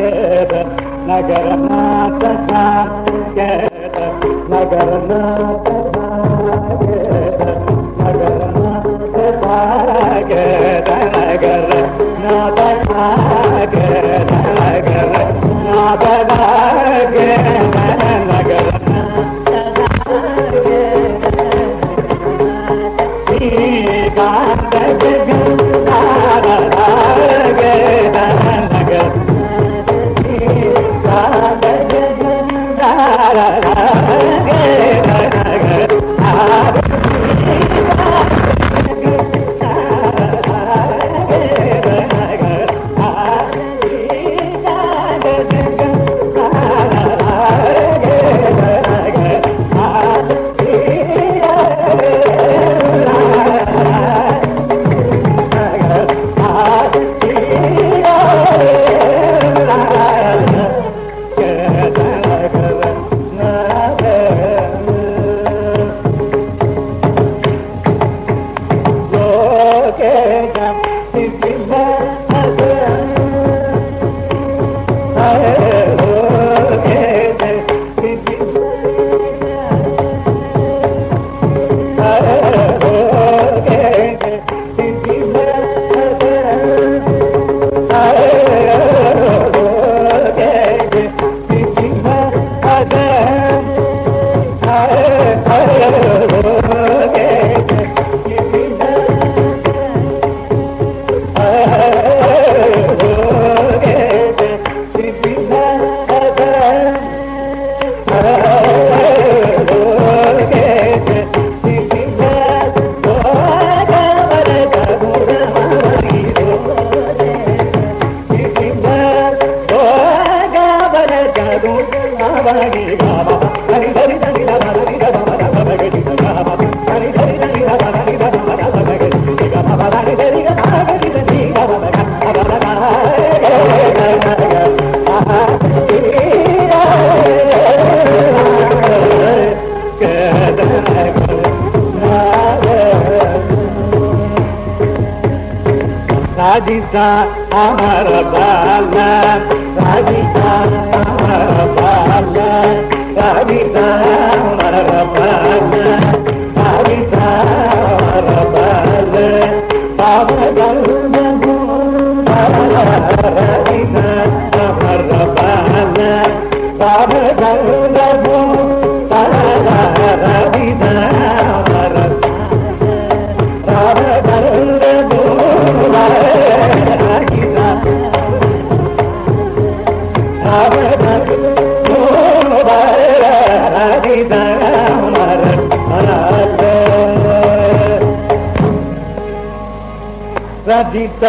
கேத நகரநாத கேத நகரநாத கேத நகரநாத கேத ராதிகா அமர பால. ராதிகா அமர பால. ராதிகா அமர பால. ராதிகா அமர பால. பாவ ராதிகா அமர ரதித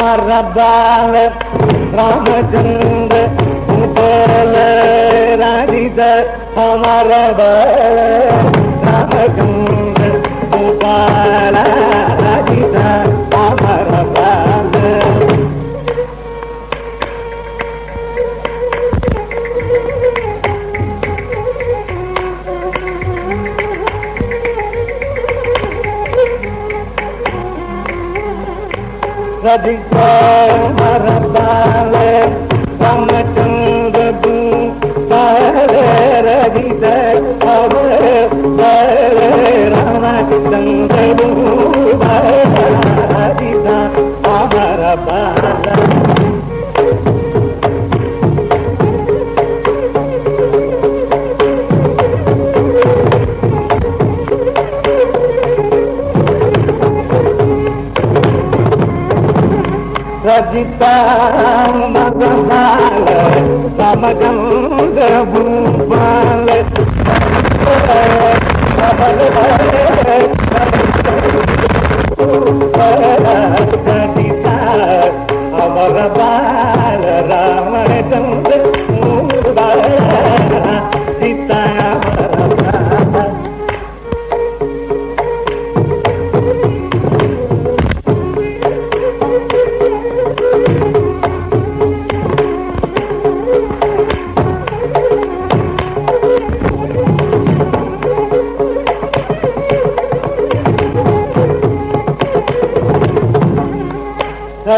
மரபால ராமச்சந்திர ரதித அமரபால மதிக்க மறந்தாலே தமச்சந்தபு தரதித அவர் தந்தபு రజిత మగమాల సమగంగ భూపాల అమర బాల Ramachandra Sita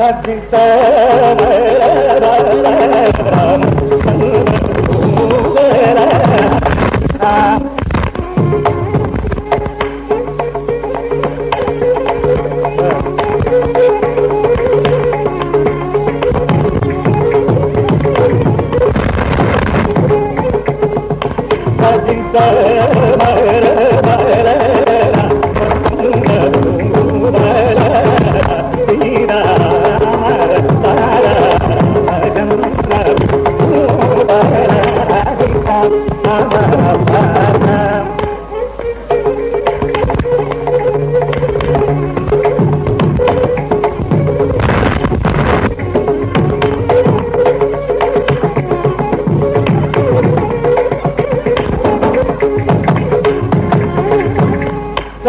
la guitarra, la,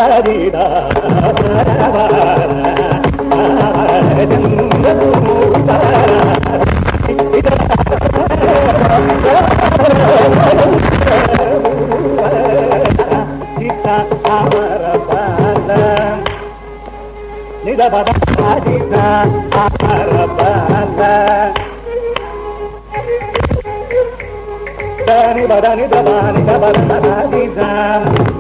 Parida Dani, badani, dabani, dabani, dabani, dabani,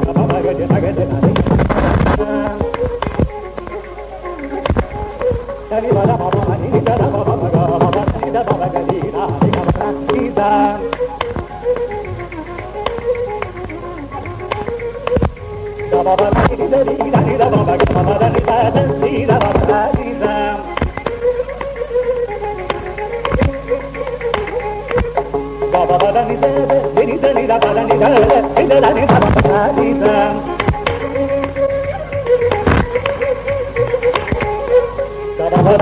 Baba,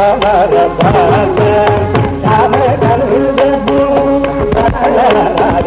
అమర భారత అమర